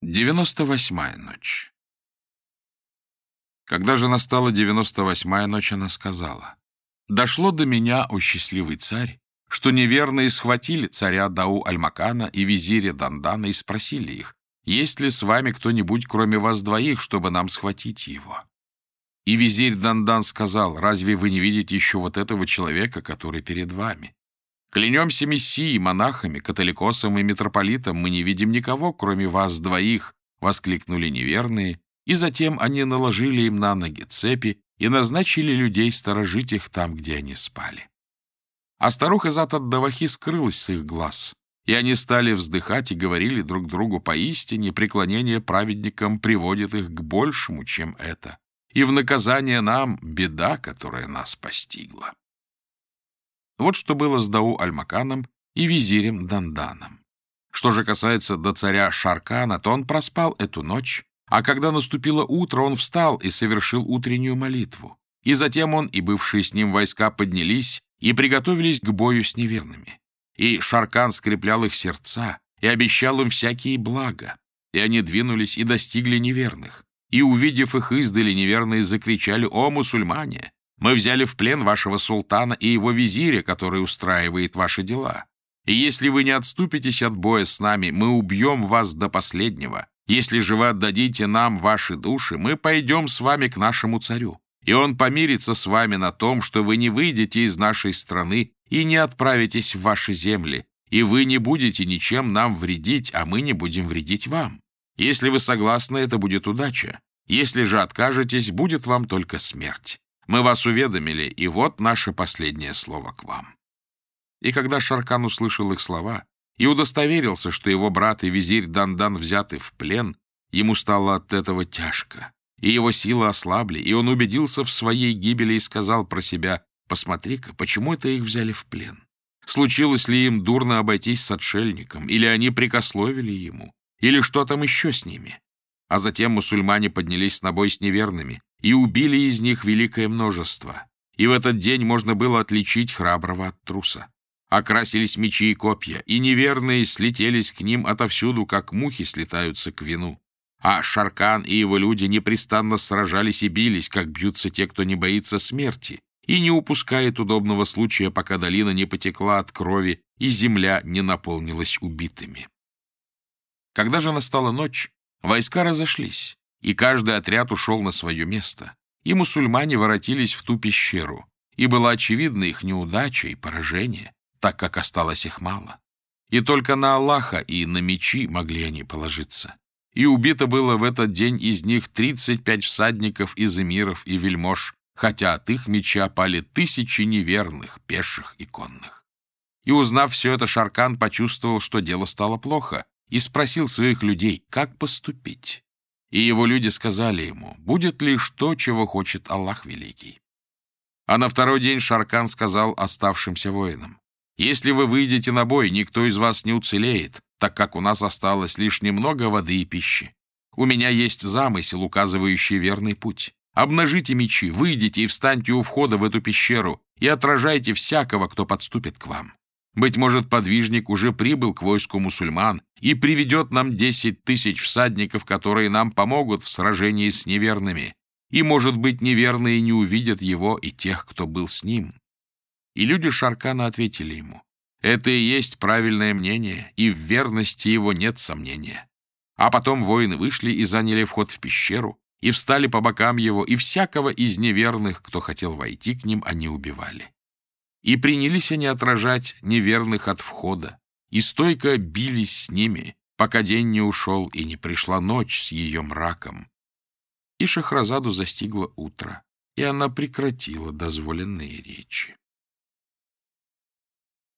Девяносто восьмая ночь Когда же настала девяносто восьмая ночь, она сказала, «Дошло до меня, о счастливый царь, что неверные схватили царя Дау Альмакана и визиря Дандана и спросили их, есть ли с вами кто-нибудь, кроме вас двоих, чтобы нам схватить его?» И визирь Дандан сказал, «Разве вы не видите еще вот этого человека, который перед вами? Клянемся мессией, монахами, католикосом и митрополитом, мы не видим никого, кроме вас двоих, — воскликнули неверные, и затем они наложили им на ноги цепи и назначили людей сторожить их там, где они спали. А старуха зат от Давахи скрылась с их глаз, и они стали вздыхать и говорили друг другу поистине, преклонение праведникам приводит их к большему, чем это, и в наказание нам беда, которая нас постигла. Вот что было с Дау Альмаканом и визирем Данданом. Что же касается до царя Шаркана, то он проспал эту ночь, а когда наступило утро, он встал и совершил утреннюю молитву. И затем он и бывшие с ним войска поднялись и приготовились к бою с неверными. И Шаркан скреплял их сердца и обещал им всякие блага. И они двинулись и достигли неверных. И, увидев их издали, неверные закричали «О, мусульмане! Мы взяли в плен вашего султана и его визиря, который устраивает ваши дела. И если вы не отступитесь от боя с нами, мы убьем вас до последнего. Если же вы отдадите нам ваши души, мы пойдем с вами к нашему царю. И он помирится с вами на том, что вы не выйдете из нашей страны и не отправитесь в ваши земли, и вы не будете ничем нам вредить, а мы не будем вредить вам. Если вы согласны, это будет удача. Если же откажетесь, будет вам только смерть. Мы вас уведомили, и вот наше последнее слово к вам». И когда Шаркан услышал их слова и удостоверился, что его брат и визирь Дандан взяты в плен, ему стало от этого тяжко, и его силы ослабли, и он убедился в своей гибели и сказал про себя, «Посмотри-ка, почему это их взяли в плен? Случилось ли им дурно обойтись с отшельником, или они прикословили ему, или что там еще с ними?» А затем мусульмане поднялись на бой с неверными, и убили из них великое множество. И в этот день можно было отличить храброго от труса. Окрасились мечи и копья, и неверные слетелись к ним отовсюду, как мухи слетаются к вину. А Шаркан и его люди непрестанно сражались и бились, как бьются те, кто не боится смерти, и не упускает удобного случая, пока долина не потекла от крови и земля не наполнилась убитыми. Когда же настала ночь, войска разошлись, и каждый отряд ушел на свое место, и мусульмане воротились в ту пещеру, и была очевидна их неудача и поражение, так как осталось их мало. И только на Аллаха и на мечи могли они положиться. И убито было в этот день из них 35 всадников из эмиров и вельмож, хотя от их меча пали тысячи неверных, пеших и конных. И узнав все это, Шаркан почувствовал, что дело стало плохо, и спросил своих людей, как поступить. И его люди сказали ему, будет ли что, чего хочет Аллах Великий. А на второй день Шаркан сказал оставшимся воинам, «Если вы выйдете на бой, никто из вас не уцелеет, так как у нас осталось лишь немного воды и пищи. У меня есть замысел, указывающий верный путь. Обнажите мечи, выйдите и встаньте у входа в эту пещеру и отражайте всякого, кто подступит к вам. Быть может, подвижник уже прибыл к войску мусульман и приведет нам десять тысяч всадников, которые нам помогут в сражении с неверными. И, может быть, неверные не увидят его и тех, кто был с ним. И люди Шаркана ответили ему, «Это и есть правильное мнение, и в верности его нет сомнения». А потом воины вышли и заняли вход в пещеру, и встали по бокам его, и всякого из неверных, кто хотел войти к ним, они убивали. И принялись они отражать неверных от входа, и стойко бились с ними, пока день не ушел и не пришла ночь с ее мраком. И Шахразаду застигло утро, и она прекратила дозволенные речи.